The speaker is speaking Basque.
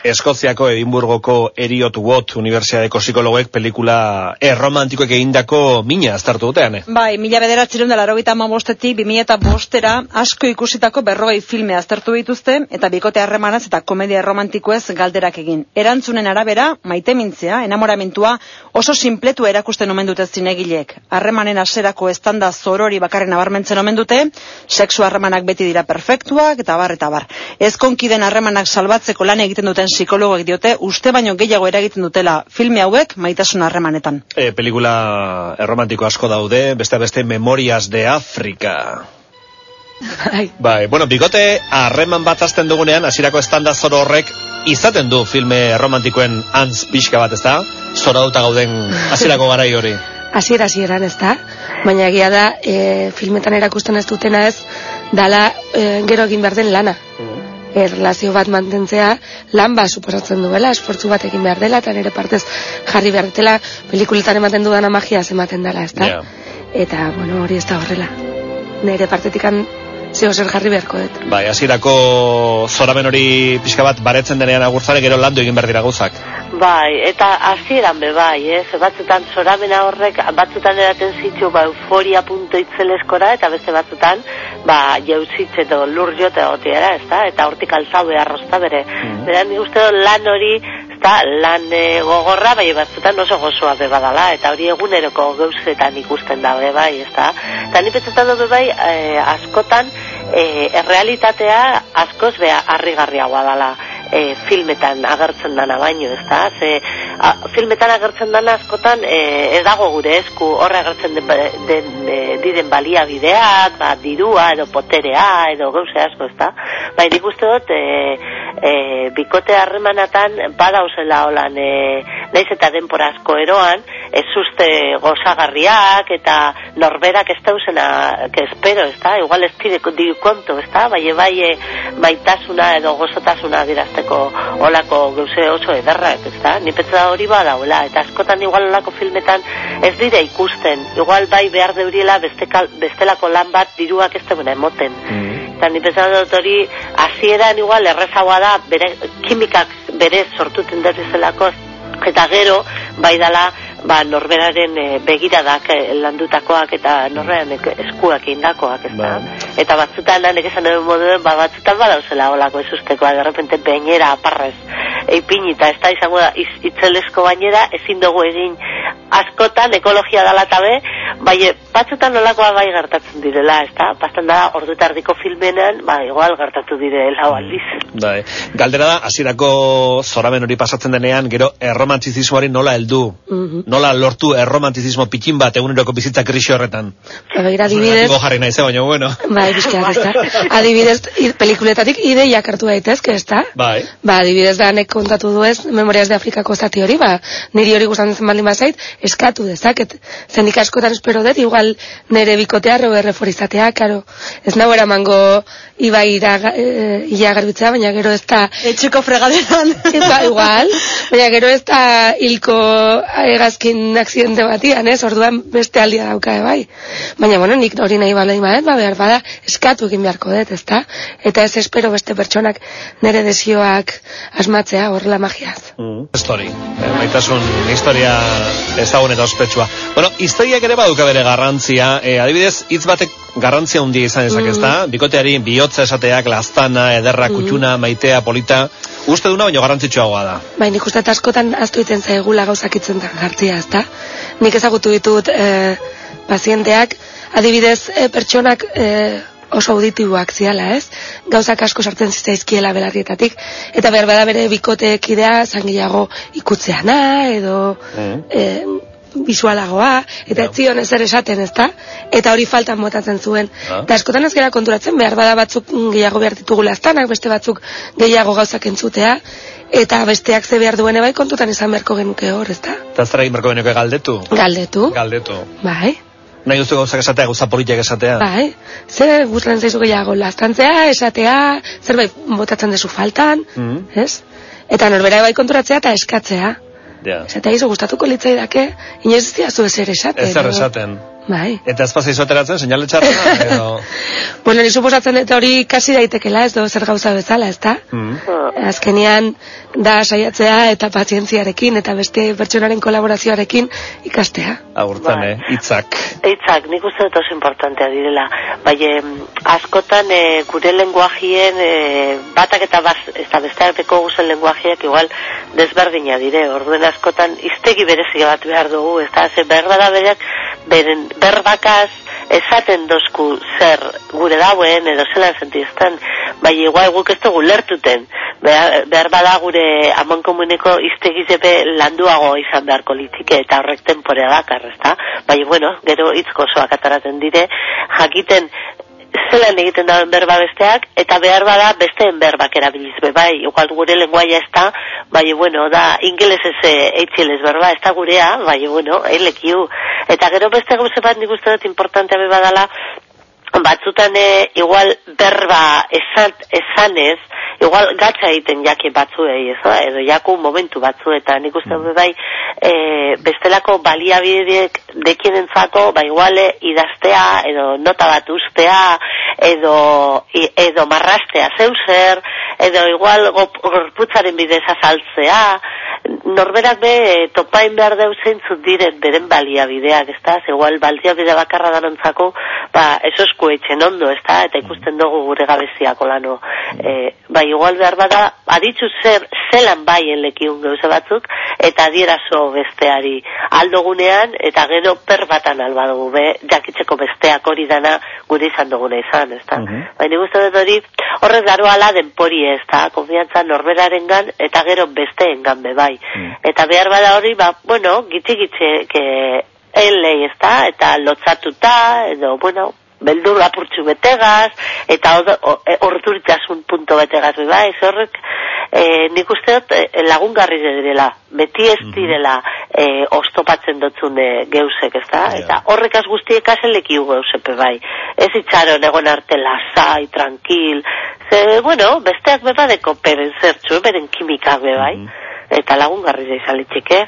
Eskoziako Edimburgoko Eriot Watt Unibertsiadeko psikologoek pelikula erromantikoek egindako mina aztertu dutean, eh? Bai, mila bederatzerun dela erogita amabostetik, bi bostera, asko ikusitako berrogei filme aztertu dituzte, eta bikote harremanaz eta komedia erromantikoez galderak egin. Erantzunen arabera, maite mintzea, enamoramentua, oso simpletu erakusten omen dute zinegilek. Harremanen aserako estanda zorori bakarren abarmentzen omen dute, sexu harremanak beti dira perfektuak, eta bar, eta bar. Ezkonkiden harremanak salbatzeko lan egiten duten psikologoek diote, uste baino gehiago eragiten dutela filme hauek maitasun harremanetan. E, pelikula erromantiko asko daude, beste beste Memorias de Afrika. Bai. Bai, bueno, bikote harreman bat azten dugunean, hasierako estanda zoro horrek izaten du filme romantikoen antz pixka bat, ez da? Zora duta gauden hasierako garai hori. Hasiera hasieran ez da, baina egia da e, filmetan erakusten ez dutena ez, dala e, gero egin behar den lana. Erlazio bat mantentzea lan ba suposatzen duela, esfortzu bat egin behar dela, eta nire partez jarri behar dela, pelikuletan ematen dudana magia ematen dela, ez da? Ja. Eta, bueno, hori ez da horrela. Nire partetikan zeo zer jarri beharko dut. Bai, hasierako zoramen hori pixka bat baretzen denean agurtzare gero landu egin behar dira gauzak. Bai, eta hasieran be bai, ez? Batzutan zoramena horrek, batzutan eraten zitu ba, euforia punto itzeleskora, eta beste batzutan, ba, jauzitz edo lur jote gotiera, ez da? Eta hortik altzau beharrozta bere. Mm Beran, nik uste lan hori, ez da, lan e, gogorra, bai, batzutan oso gozoa be badala, eta hori eguneroko gauzetan ikusten da, be bai, ez da? Eta ni petzetan dut bai, e, askotan, e, errealitatea askoz beha harrigarriagoa dala e, filmetan agertzen dana baino, ez da? Ze, a, filmetan agertzen dana askotan e, ez dago gure esku horre agertzen den, den, e, diren baliabideak, ba, dirua edo poterea edo gauze asko, ez da? Bai, nik dut, e, e, bikote harremanatan badauzela holan, e, naiz eta denpora asko eroan, ez uste gozagarriak eta norberak ez dauzena, que espero, ez da? Igual ez di konto, ez da? Bai, bai, maitasuna edo gozotasuna dirazteko olako gauze oso ederrak, ez da? Ni petza hori badaula, eta askotan igual olako filmetan ez dire ikusten, igual bai behar deuriela bestekal, bestelako lan bat diruak ez duguna emoten. Eta ni dut hori, hasieran igual errezagoa da, bere, kimikak bere sortuten derrizelako, eta gero, bai dala, ba, norberaren e, begiradak e, landutakoak eta norberaren eskuak indakoak, ez da? Eta batzutan, hanek esan duen moduen, ba, batzutan badauzela olako ez ustekoa, de repente bainera aparrez eipinita, ez da izango da, iz, itzelesko bainera, ezin dugu egin askotan ekologia dala eta be, bai, batzutan nolakoa bai gertatzen direla, ez da? Bastan da, ordu eta erdiko filmenan, ba, igual gertatu dire lau aldiz. Bai. Galdera da, hasierako zoramen hori pasatzen denean, gero erromantizismoari nola heldu, Mhm. nola lortu erromantizismo pikin bat eguneroko bizitza krisi horretan. Ba, begira, adibidez, Relatibo jarri nahi ze, baina bueno. bai, bizkiak, ez da? Adibidez, pelikuletatik ideiak hartu daitezke, ez da? Bai. Ba, adibidez da nek kontatu duez, Memorias de Afrikako zati hori, ba, niri hori gustatzen baldin bazait, eskatu dezaket. Zenik askotan espero dut, igual nere bikotea roberrefor izatea, karo, ez nago eramango ibai ira, e, ia garbitzea, baina gero ez da, Etxeko fregaderan. ba, igual, baina gero ez da hilko hegazkin akzidente batian, ez, orduan beste aldia dauka, e, bai. Baina, bueno, nik hori nahi balein badet, ba, behar bada, eskatu egin beharko dut, ez da? Eta ez espero beste pertsonak nere desioak asmatzea horrela magiaz. Mm. Story. Eh, maitasun historia ezagun eta ospetsua. Bueno, historiak ere baduka bere garrantzia. Eh, adibidez, hitz batek garrantzia handia izan ezak ez da? Bikoteari bihotza esateak, lastana, ederra, kutxuna, maitea, polita. Uste duna baino garrantzitsuagoa da. Bai, nik uste dut askotan aztu iten zaigula gauzak itzen da gartia, ez da? Nik ezagutu ditut e, pazienteak, adibidez e, pertsonak e, oso auditiboak ziala, ez? Gauzak asko sartzen zitzaizkiela belarrietatik, eta behar bada bere bikotekidea zangilago ikutzeana, edo e, bisualagoa, eta ez zion ezer esaten, ez da? Eta hori faltan botatzen zuen. Eta askotan ez gara konturatzen, behar bada batzuk gehiago behar ditugula aztanak, beste batzuk gehiago gauzak entzutea, eta besteak ze behar duene bai kontutan izan beharko genuke hor, ez da? Eta zer egin berko beneko galdetu? Galdetu, Galdetu. bai, Nahi duzu gauzak esatea, gauza politiak esatea. bai, zer gustatzen zaizu gehiago lastantzea, esatea, zerbait botatzen dezu faltan, Mm. ez? Eta norbera bai konturatzea eta eskatzea. Ja. Esatea izu gustatuko litzaidake, inoiz ez diazu ezer esaten. Ez zer edo- esaten. Bai. Eta ez pasai ateratzen, seinale txarra, edo... Bueno, ni suposatzen dut hori kasi daitekela, ez do zer gauza bezala, ezta? Mm. Azkenian da saiatzea eta pazientziarekin eta beste pertsonaren kolaborazioarekin ikastea. Agurtzen, Bai. eh, hitzak. Eitzak, nik uste dut oso importantea direla. Bai, askotan e, gure lenguajien e, batak eta baz, ez da bestearteko guzen lenguajiak igual desberdina dire. Orduen askotan iztegi berezia bat behar dugu, ez da, ze berba da berak, beren berbakaz esaten dozku zer gure dauen edo zelan sentizten, bai igual guk ez dugu lertuten, behar, bada gure amon komuneko iztegizepe landuago izan beharko litzike eta horrek temporea dakar, ezta? Bai, bueno, gero hitzko osoak ataraten dire, jakiten zelan egiten dauen berba besteak, eta behar bada besteen berbak erabiliz be, bai, igual gure lenguaia ez da, bai, bueno, da, ingeles ez eitzielez berba, ez da gurea, bai, bueno, eilekiu. Eta gero beste gauze bat nik uste dut importantea be badala, batzutan e, igual berba esan, esanez, igual gatza egiten jake batzuei, ez da? edo jaku momentu batzuetan, nik uste dut bai, e, bestelako baliabideek dekienentzako, ba iguale idaztea, edo nota bat ustea, edo, edo marrastea zeuser, edo igual gorputzaren bidez azaltzea, norberak be e, topain behar deu zeintzut diren beren baliabideak, ez da? Ze Igual baliabide bakarra danontzako, ba, eso esku etxen ondo, ez da? Eta ikusten dugu gure gabeziako lano. E, ba, igual behar bada, aditzu zer, zelan baien lekiun gauze batzuk, eta adierazo besteari aldogunean, eta gero per batan alba dugu, be, jakitzeko besteak hori dana gure izan duguna izan, ez da? Mhm. Baina guzti dut hori, horrez garo ala denpori ez da, konfiantza norberarengan eta gero besteengan be bai. Mm. Eta behar bada hori, ba, bueno, gitzi-gitzi, que enlei ez da, eta lotzatuta, edo, bueno, beldur apurtxu betegaz, eta o- e, orduritasun punto betegaz, be bai, ez horrek, e, nik uste dut e, lagungarri direla, beti ez Mhm. direla e, ostopatzen dotzun e, geusek, ez da? Eta horrekaz guztiek aseleki geusepe bai. Ez itxaron egon arte lasai, tranquil, ze, bueno, besteak bebadeko peren zertxu, beren kimikak be bai, Mhm. Eta lagungarri da izan litzike.